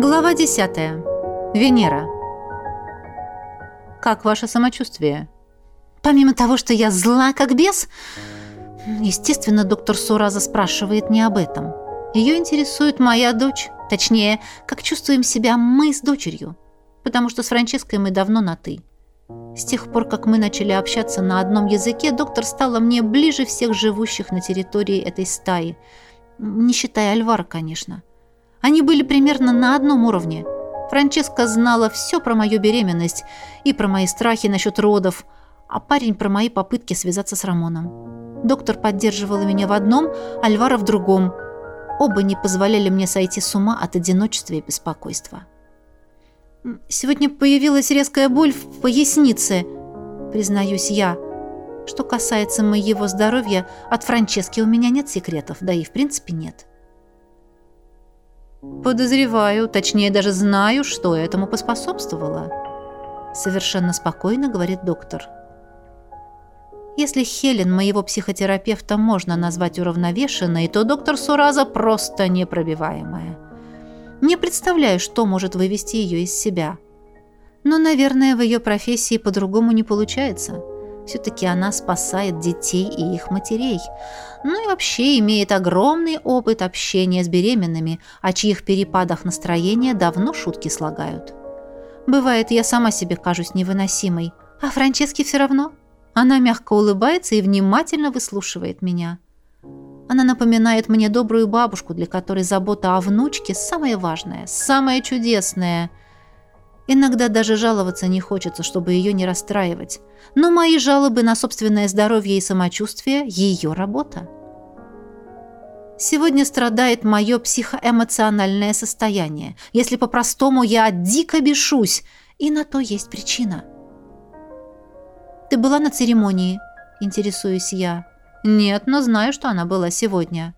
Глава 10. Венера. Как ваше самочувствие? Помимо того, что я зла как бес, естественно, доктор Сураза спрашивает не об этом. Ее интересует моя дочь, точнее, как чувствуем себя мы с дочерью, потому что с Франческой мы давно на ты. С тех пор, как мы начали общаться на одном языке, доктор стала мне ближе всех живущих на территории этой стаи, не считая Альвара, конечно. Они были примерно на одном уровне. Франческа знала все про мою беременность и про мои страхи насчет родов, а парень про мои попытки связаться с Рамоном. Доктор поддерживала меня в одном, Альвара в другом. Оба не позволяли мне сойти с ума от одиночества и беспокойства. «Сегодня появилась резкая боль в пояснице», признаюсь я. Что касается моего здоровья, от Франчески у меня нет секретов, да и в принципе нет. Подозреваю, точнее даже знаю, что этому поспособствовало. Совершенно спокойно говорит доктор. Если Хелен, моего психотерапевта, можно назвать уравновешенной, то доктор Сураза просто непробиваемая. Не представляю, что может вывести ее из себя. Но, наверное, в ее профессии по-другому не получается. Все-таки она спасает детей и их матерей. Ну и вообще имеет огромный опыт общения с беременными, о чьих перепадах настроения давно шутки слагают. Бывает, я сама себе кажусь невыносимой, а Франческе все равно. Она мягко улыбается и внимательно выслушивает меня. Она напоминает мне добрую бабушку, для которой забота о внучке самое важное, самое чудесное – Иногда даже жаловаться не хочется, чтобы ее не расстраивать. Но мои жалобы на собственное здоровье и самочувствие – ее работа. Сегодня страдает мое психоэмоциональное состояние. Если по-простому, я дико бешусь, и на то есть причина. «Ты была на церемонии?» – интересуюсь я. «Нет, но знаю, что она была сегодня».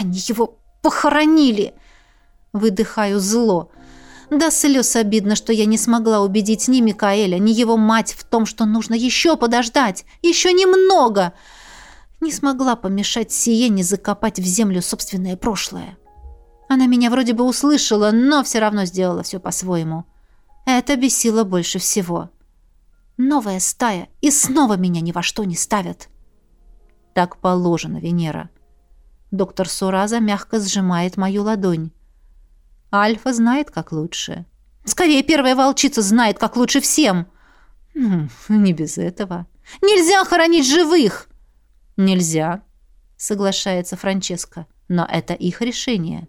«Они его похоронили!» Выдыхаю зло – до слез обидно, что я не смогла убедить ни Микаэля, ни его мать в том, что нужно еще подождать, еще немного. Не смогла помешать Сиене закопать в землю собственное прошлое. Она меня вроде бы услышала, но все равно сделала все по-своему. Это бесило больше всего. Новая стая, и снова меня ни во что не ставят. Так положено, Венера. Доктор Сураза мягко сжимает мою ладонь. Альфа знает, как лучше. Скорее, первая волчица знает, как лучше всем. Ну, не без этого. Нельзя хоронить живых. Нельзя, соглашается Франческа. Но это их решение.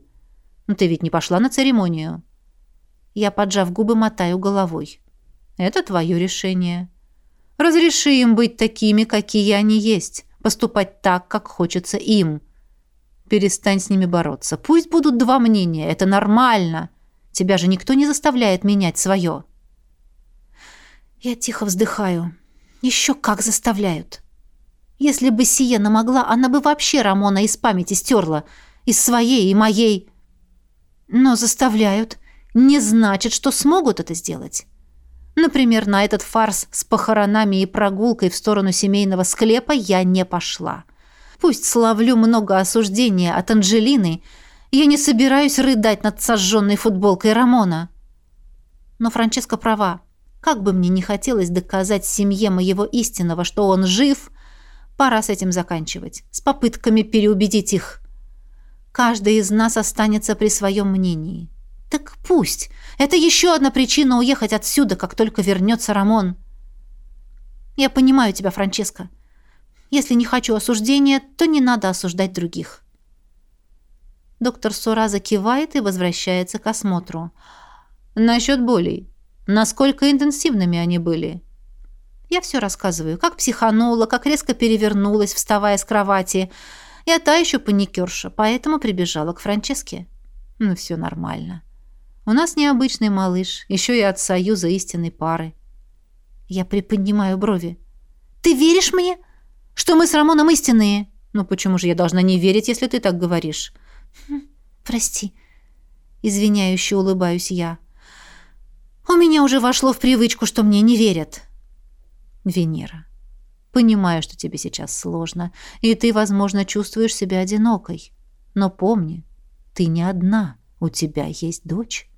Ну, ты ведь не пошла на церемонию. Я, поджав губы, мотаю головой. Это твое решение. Разреши им быть такими, какие они есть. Поступать так, как хочется им. — Перестань с ними бороться. Пусть будут два мнения. Это нормально. Тебя же никто не заставляет менять свое. Я тихо вздыхаю. Еще как заставляют. Если бы Сиена могла, она бы вообще Рамона из памяти стерла. Из своей и моей. Но заставляют. Не значит, что смогут это сделать. Например, на этот фарс с похоронами и прогулкой в сторону семейного склепа я не пошла. Пусть славлю много осуждения от Анжелины, я не собираюсь рыдать над сожженной футболкой Рамона. Но Франческа права. Как бы мне не хотелось доказать семье моего истинного, что он жив, пора с этим заканчивать, с попытками переубедить их. Каждый из нас останется при своем мнении. Так пусть. Это еще одна причина уехать отсюда, как только вернется Рамон. Я понимаю тебя, Франческа. Если не хочу осуждения, то не надо осуждать других. Доктор Сураза кивает и возвращается к осмотру. Насчет болей. Насколько интенсивными они были? Я все рассказываю, как психанула, как резко перевернулась, вставая с кровати. Я та еще паникерша, поэтому прибежала к Франческе. Ну, все нормально. У нас необычный малыш, еще и от союза истинной пары. Я приподнимаю брови. «Ты веришь мне?» Что мы с Рамоном истинные. Ну почему же я должна не верить, если ты так говоришь? Хм, прости. Извиняюще улыбаюсь я. У меня уже вошло в привычку, что мне не верят. Венера. Понимаю, что тебе сейчас сложно, и ты, возможно, чувствуешь себя одинокой. Но помни, ты не одна. У тебя есть дочь.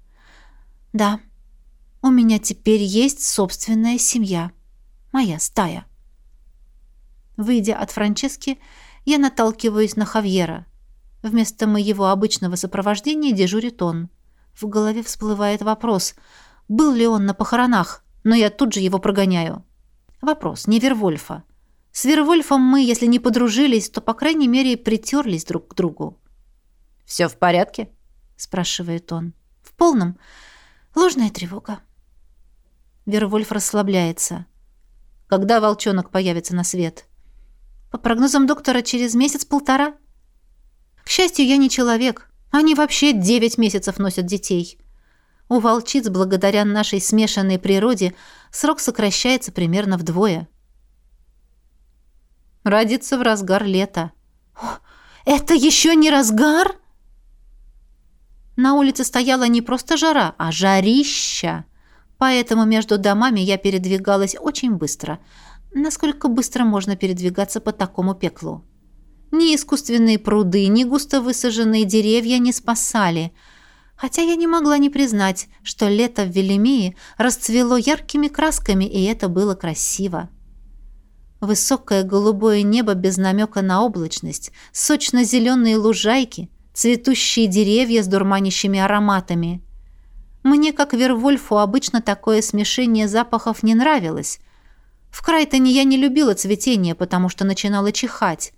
Да, у меня теперь есть собственная семья. Моя стая. Выйдя от Франчески, я наталкиваюсь на Хавьера. Вместо моего обычного сопровождения дежурит он. В голове всплывает вопрос, был ли он на похоронах, но я тут же его прогоняю. Вопрос, не Вервольфа. С Вервольфом мы, если не подружились, то, по крайней мере, притерлись друг к другу. «Все в порядке?» — спрашивает он. «В полном. Ложная тревога». Вервольф расслабляется. «Когда волчонок появится на свет?» «По прогнозам доктора, через месяц-полтора». «К счастью, я не человек. Они вообще девять месяцев носят детей». У волчиц, благодаря нашей смешанной природе, срок сокращается примерно вдвое. Родится в разгар лета. «Это еще не разгар?» На улице стояла не просто жара, а жарища. Поэтому между домами я передвигалась очень быстро. Насколько быстро можно передвигаться по такому пеклу? Ни искусственные пруды, ни густо высаженные деревья не спасали – хотя я не могла не признать, что лето в Велимии расцвело яркими красками, и это было красиво. Высокое голубое небо без намека на облачность, сочно-зеленые лужайки, цветущие деревья с дурманящими ароматами. Мне, как Вервольфу, обычно такое смешение запахов не нравилось. В Крайтоне я не любила цветение, потому что начинала чихать,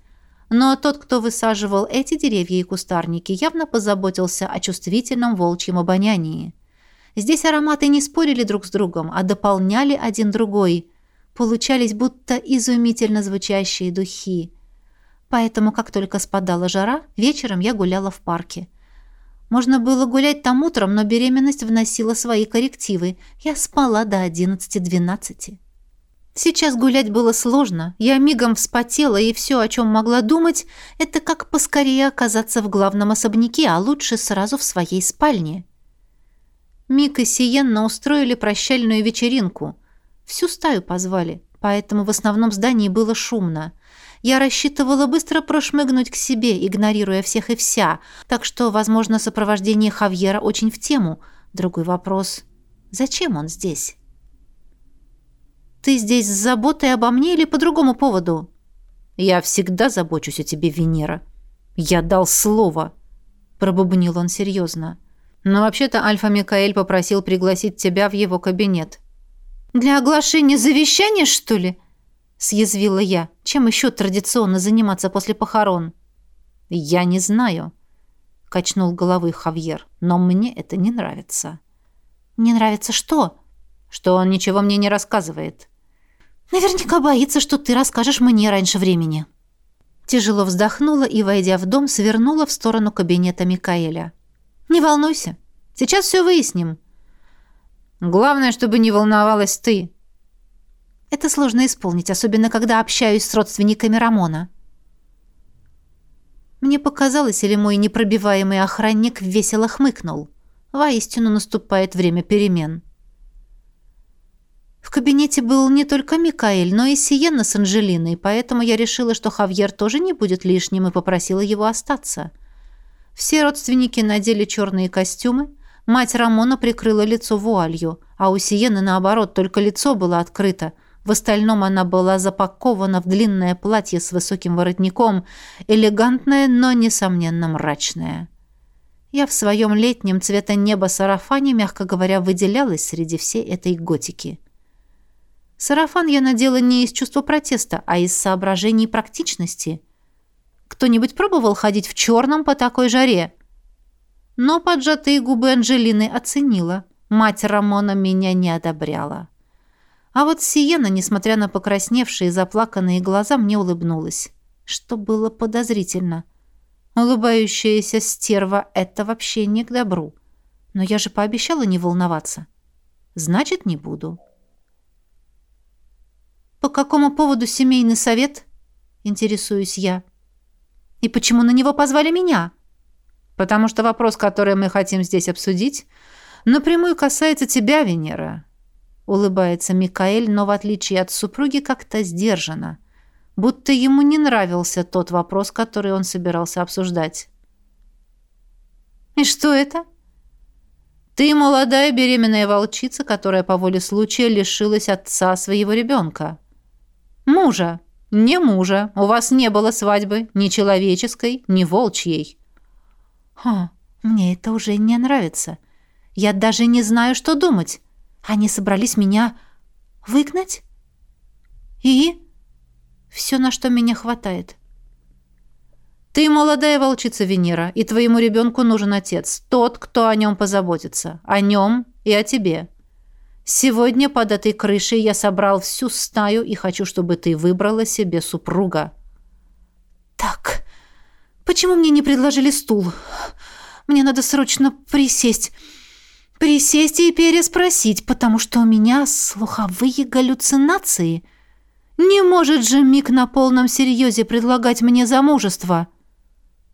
но тот, кто высаживал эти деревья и кустарники, явно позаботился о чувствительном волчьем обонянии. Здесь ароматы не спорили друг с другом, а дополняли один другой. Получались будто изумительно звучащие духи. Поэтому, как только спадала жара, вечером я гуляла в парке. Можно было гулять там утром, но беременность вносила свои коррективы. Я спала до одиннадцати-двенадцати. Сейчас гулять было сложно. Я мигом вспотела, и все, о чем могла думать, это как поскорее оказаться в главном особняке, а лучше сразу в своей спальне. Мик и Сиенна устроили прощальную вечеринку. Всю стаю позвали, поэтому в основном здании было шумно. Я рассчитывала быстро прошмыгнуть к себе, игнорируя всех и вся, так что, возможно, сопровождение Хавьера очень в тему. Другой вопрос — зачем он здесь? Ты здесь с заботой обо мне или по другому поводу?» «Я всегда забочусь о тебе, Венера. Я дал слово», — пробубнил он серьезно. «Но вообще-то Альфа Микаэль попросил пригласить тебя в его кабинет». «Для оглашения завещания, что ли?» — съязвила я. «Чем еще традиционно заниматься после похорон?» «Я не знаю», — качнул головой Хавьер. «Но мне это не нравится». «Не нравится что?» «Что он ничего мне не рассказывает». Наверняка боится, что ты расскажешь мне раньше времени». Тяжело вздохнула и, войдя в дом, свернула в сторону кабинета Микаэля. «Не волнуйся. Сейчас все выясним». «Главное, чтобы не волновалась ты». «Это сложно исполнить, особенно когда общаюсь с родственниками Рамона». Мне показалось, или мой непробиваемый охранник весело хмыкнул. Воистину наступает время перемен. В кабинете был не только Микаэль, но и Сиенна с Анжелиной, поэтому я решила, что Хавьер тоже не будет лишним и попросила его остаться. Все родственники надели черные костюмы, мать Рамона прикрыла лицо вуалью, а у Сиенны, наоборот, только лицо было открыто. В остальном она была запакована в длинное платье с высоким воротником, элегантное, но, несомненно, мрачное. Я в своем летнем цвета неба сарафане, мягко говоря, выделялась среди всей этой готики. Сарафан я надела не из чувства протеста, а из соображений практичности. Кто-нибудь пробовал ходить в черном по такой жаре? Но поджатые губы Анжелины оценила. Мать Рамона меня не одобряла. А вот Сиена, несмотря на покрасневшие заплаканные глаза, мне улыбнулась. Что было подозрительно. Улыбающаяся стерва — это вообще не к добру. Но я же пообещала не волноваться. Значит, не буду. «По какому поводу семейный совет?» — интересуюсь я. «И почему на него позвали меня?» «Потому что вопрос, который мы хотим здесь обсудить, напрямую касается тебя, Венера», — улыбается Микаэль, но в отличие от супруги как-то сдержанно, будто ему не нравился тот вопрос, который он собирался обсуждать. «И что это?» Ты молодая беременная волчица, которая по воле случая лишилась отца своего ребенка. Мужа. Не мужа. У вас не было свадьбы ни человеческой, ни волчьей. Ха, мне это уже не нравится. Я даже не знаю, что думать. Они собрались меня выгнать? И все, на что меня хватает. Ты молодая волчица Венера, и твоему ребенку нужен отец, тот, кто о нем позаботится, о нем и о тебе. Сегодня под этой крышей я собрал всю стаю и хочу, чтобы ты выбрала себе супруга. Так, почему мне не предложили стул? Мне надо срочно присесть. Присесть и переспросить, потому что у меня слуховые галлюцинации. Не может же Мик на полном серьезе предлагать мне замужество.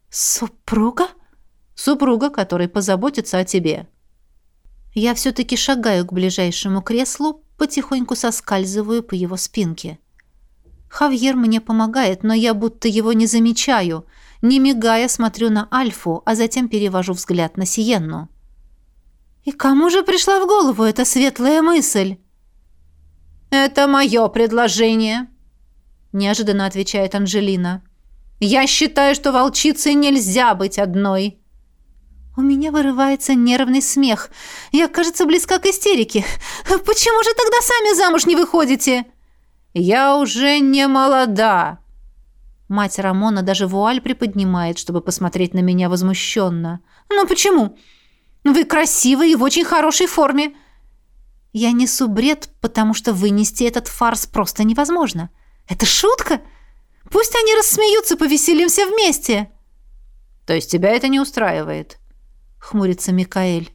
«Супруга?» «Супруга, который позаботится о тебе». Я все-таки шагаю к ближайшему креслу, потихоньку соскальзываю по его спинке. Хавьер мне помогает, но я будто его не замечаю. Не мигая, смотрю на Альфу, а затем перевожу взгляд на Сиенну. «И кому же пришла в голову эта светлая мысль?» «Это мое предложение», — неожиданно отвечает Анжелина. Я считаю, что волчице нельзя быть одной. У меня вырывается нервный смех. Я, кажется, близка к истерике. Почему же тогда сами замуж не выходите? Я уже не молода. Мать Рамона даже вуаль приподнимает, чтобы посмотреть на меня возмущенно. Но почему? Вы красивы и в очень хорошей форме. Я несу бред, потому что вынести этот фарс просто невозможно. Это шутка? — Пусть они рассмеются, повеселимся вместе. То есть тебя это не устраивает? Хмурится Микаэль.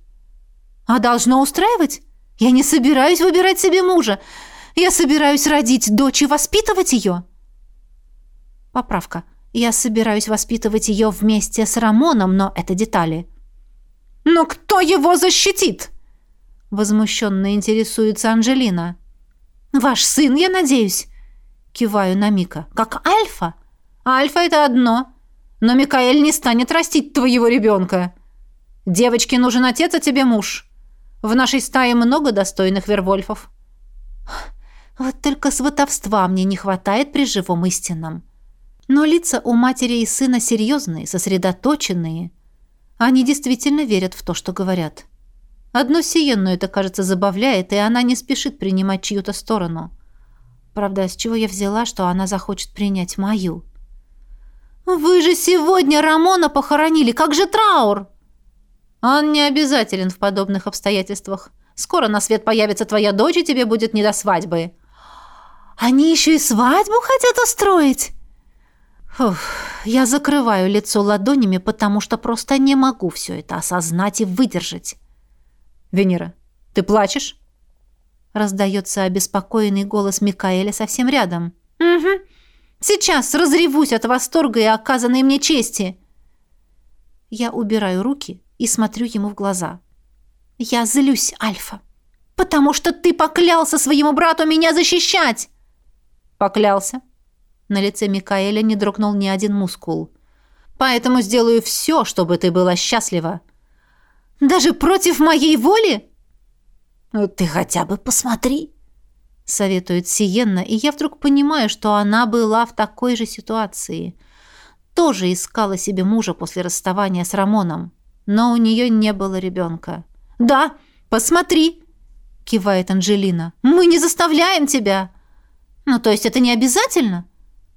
А должно устраивать? Я не собираюсь выбирать себе мужа. Я собираюсь родить дочь и воспитывать ее. Поправка. Я собираюсь воспитывать ее вместе с Рамоном, но это детали. Но кто его защитит? Возмущенно интересуется Анжелина. Ваш сын, я надеюсь. Киваю на Мика. «Как Альфа?» «Альфа — это одно. Но Микаэль не станет растить твоего ребенка. Девочке нужен отец, а тебе муж. В нашей стае много достойных вервольфов». Вот только сватовства мне не хватает при живом истинном. Но лица у матери и сына серьезные, сосредоточенные. Они действительно верят в то, что говорят. Одну Сиенну это, кажется, забавляет, и она не спешит принимать чью-то сторону. Правда, с чего я взяла, что она захочет принять мою? «Вы же сегодня Рамона похоронили! Как же траур?» «Он не обязателен в подобных обстоятельствах. Скоро на свет появится твоя дочь, и тебе будет не до свадьбы». «Они еще и свадьбу хотят устроить?» Фух, я закрываю лицо ладонями, потому что просто не могу все это осознать и выдержать. «Венера, ты плачешь?» Раздается обеспокоенный голос Микаэля совсем рядом. «Угу. Сейчас разревусь от восторга и оказанной мне чести». Я убираю руки и смотрю ему в глаза. «Я злюсь, Альфа, потому что ты поклялся своему брату меня защищать!» «Поклялся?» На лице Микаэля не дрогнул ни один мускул. «Поэтому сделаю все, чтобы ты была счастлива». «Даже против моей воли?» «Ну, «Ты хотя бы посмотри», — советует Сиенна, и я вдруг понимаю, что она была в такой же ситуации. Тоже искала себе мужа после расставания с Рамоном, но у нее не было ребенка. «Да, посмотри», — кивает Анжелина. «Мы не заставляем тебя». «Ну, то есть это не обязательно?»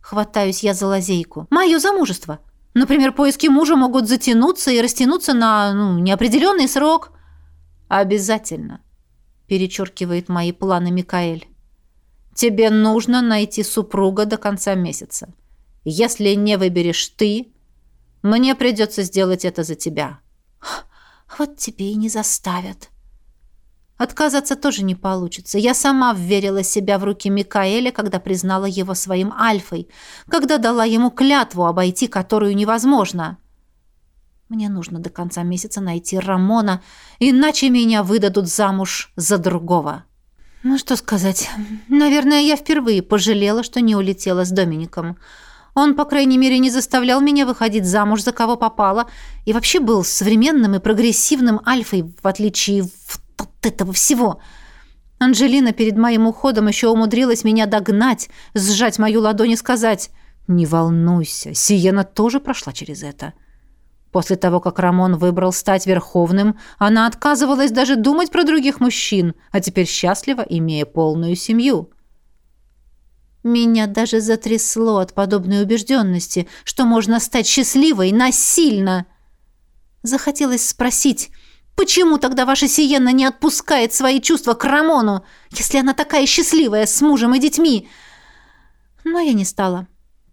Хватаюсь я за лазейку. «Мое замужество. Например, поиски мужа могут затянуться и растянуться на ну, неопределенный срок». «Обязательно», перечеркивает мои планы Микаэль. Тебе нужно найти супруга до конца месяца. Если не выберешь ты, мне придется сделать это за тебя. Вот тебе и не заставят. Отказаться тоже не получится. Я сама вверила себя в руки Микаэля, когда признала его своим альфой, когда дала ему клятву, обойти которую невозможно. Мне нужно до конца месяца найти Рамона, иначе меня выдадут замуж за другого. Ну что сказать, наверное, я впервые пожалела, что не улетела с Домиником. Он, по крайней мере, не заставлял меня выходить замуж за кого попало и вообще был современным и прогрессивным альфой, в отличие от этого всего. Анжелина перед моим уходом еще умудрилась меня догнать, сжать мою ладонь и сказать «Не волнуйся, Сиена тоже прошла через это». После того, как Рамон выбрал стать верховным, она отказывалась даже думать про других мужчин, а теперь счастлива, имея полную семью. Меня даже затрясло от подобной убежденности, что можно стать счастливой насильно. Захотелось спросить, почему тогда ваша Сиенна не отпускает свои чувства к Рамону, если она такая счастливая с мужем и детьми? Но я не стала.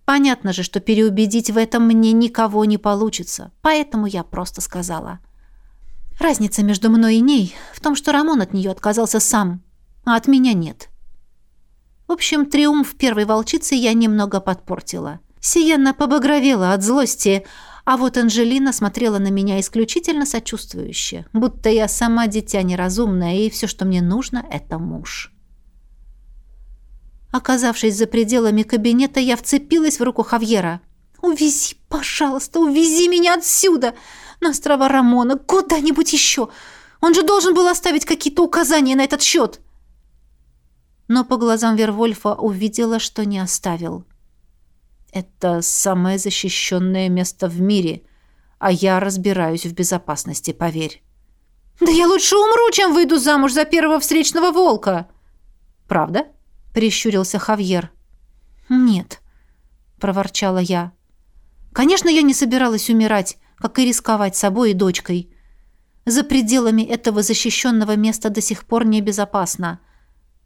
Понятно же, что переубедить в этом мне никого не получится, поэтому я просто сказала. Разница между мной и ней в том, что Рамон от нее отказался сам, а от меня нет. — в общем, триумф первой волчицы я немного подпортила. Сиенна побагровела от злости, а вот Анжелина смотрела на меня исключительно сочувствующе, будто я сама дитя неразумное, и все, что мне нужно, это муж. Оказавшись за пределами кабинета, я вцепилась в руку Хавьера. «Увези, пожалуйста, увези меня отсюда! На острова Рамона, куда-нибудь еще! Он же должен был оставить какие-то указания на этот счет!» Но по глазам Вервольфа увидела, что не оставил. «Это самое защищенное место в мире, а я разбираюсь в безопасности, поверь». «Да я лучше умру, чем выйду замуж за первого встречного волка!» «Правда?» — прищурился Хавьер. «Нет», — проворчала я. «Конечно, я не собиралась умирать, как и рисковать собой и дочкой. За пределами этого защищенного места до сих пор небезопасно.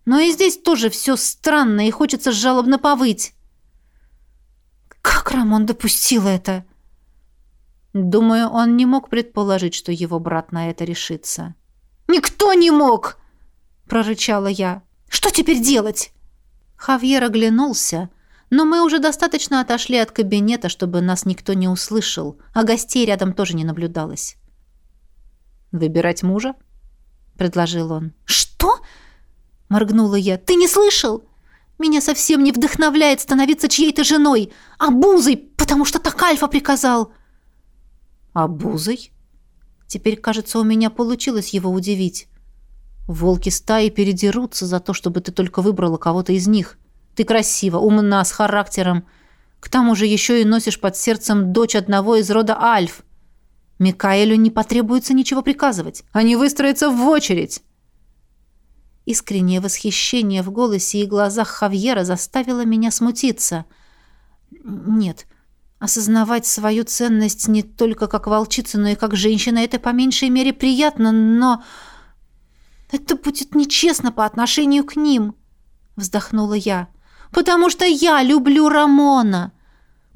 Но и здесь тоже все странно, и хочется жалобно повыть. Как Рамон допустил это? Думаю, он не мог предположить, что его брат на это решится. «Никто не мог!» — прорычала я. «Что теперь делать?» Хавьер оглянулся, но мы уже достаточно отошли от кабинета, чтобы нас никто не услышал, а гостей рядом тоже не наблюдалось. «Выбирать мужа?» — предложил он. «Что?» Моргнула я. Ты не слышал? Меня совсем не вдохновляет становиться чьей-то женой, а бузой, потому что так Альфа приказал. А бузой? Теперь, кажется, у меня получилось его удивить. Волки стаи передерутся за то, чтобы ты только выбрала кого-то из них. Ты красива, умна, с характером. К тому же еще и носишь под сердцем дочь одного из рода Альф. Микаэлю не потребуется ничего приказывать. Они выстроятся в очередь. Искреннее восхищение в голосе и глазах Хавьера заставило меня смутиться. Нет, осознавать свою ценность не только как волчица, но и как женщина — это по меньшей мере приятно, но... Это будет нечестно по отношению к ним, — вздохнула я. Потому что я люблю Рамона.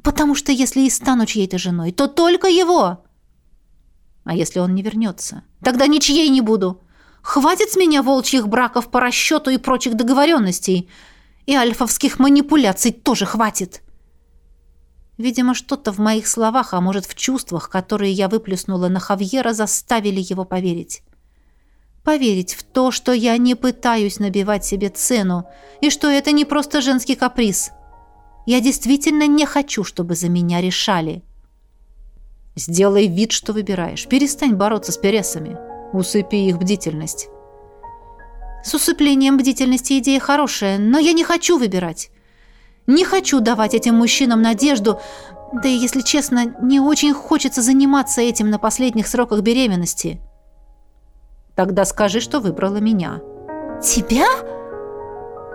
Потому что если и стану чьей-то женой, то только его. А если он не вернется? Тогда ничьей не буду. — Хватит с меня волчьих браков по расчету и прочих договоренностей. И альфовских манипуляций тоже хватит. Видимо, что-то в моих словах, а может, в чувствах, которые я выплеснула на Хавьера, заставили его поверить. Поверить в то, что я не пытаюсь набивать себе цену, и что это не просто женский каприз. Я действительно не хочу, чтобы за меня решали. Сделай вид, что выбираешь. Перестань бороться с пересами. Усыпи их бдительность. С усыплением бдительности идея хорошая, но я не хочу выбирать. Не хочу давать этим мужчинам надежду, да и, если честно, не очень хочется заниматься этим на последних сроках беременности. Тогда скажи, что выбрала меня. Тебя?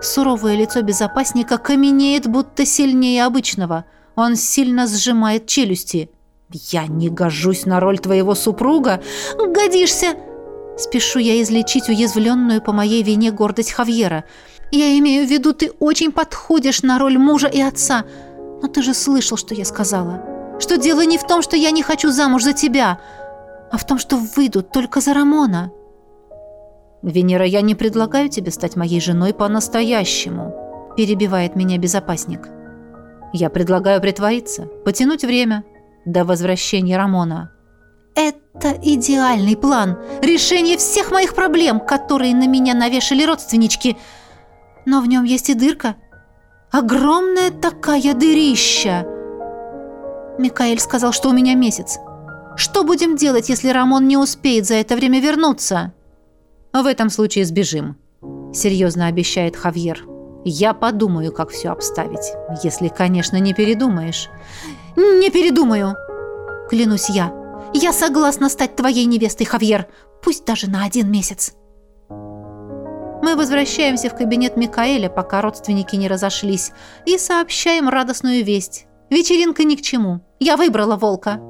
Суровое лицо безопасника каменеет, будто сильнее обычного. Он сильно сжимает челюсти. «Я не гожусь на роль твоего супруга?» «Годишься!» Спешу я излечить уязвленную по моей вине гордость Хавьера. «Я имею в виду, ты очень подходишь на роль мужа и отца. Но ты же слышал, что я сказала. Что дело не в том, что я не хочу замуж за тебя, а в том, что выйду только за Рамона». «Венера, я не предлагаю тебе стать моей женой по-настоящему», перебивает меня безопасник. «Я предлагаю притвориться, потянуть время» до возвращения Рамона. Это идеальный план, решение всех моих проблем, которые на меня навешали родственнички. Но в нем есть и дырка. Огромная такая дырища. Микаэль сказал, что у меня месяц. Что будем делать, если Рамон не успеет за это время вернуться? В этом случае сбежим, серьезно обещает Хавьер. Я подумаю, как все обставить. Если, конечно, не передумаешь. Не передумаю, клянусь я. Я согласна стать твоей невестой, Хавьер, пусть даже на один месяц. Мы возвращаемся в кабинет Микаэля, пока родственники не разошлись, и сообщаем радостную весть. Вечеринка ни к чему. Я выбрала волка.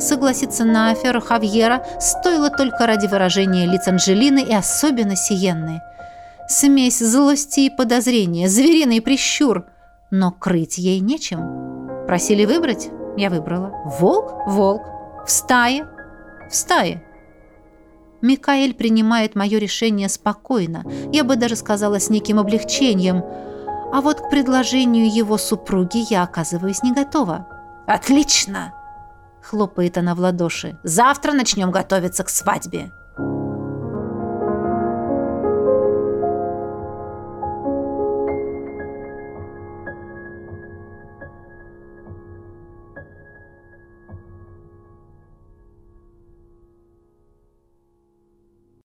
Согласиться на аферу Хавьера стоило только ради выражения лиц Анжелины и особенно Сиенны. Смесь злости и подозрения, звериный прищур. Но крыть ей нечем. Просили выбрать? Я выбрала. Волк? Волк. В стае? В стае. Микаэль принимает мое решение спокойно, я бы даже сказала с неким облегчением, а вот к предложению его супруги я оказываюсь не готова. «Отлично!» — хлопает она в ладоши. «Завтра начнем готовиться к свадьбе!»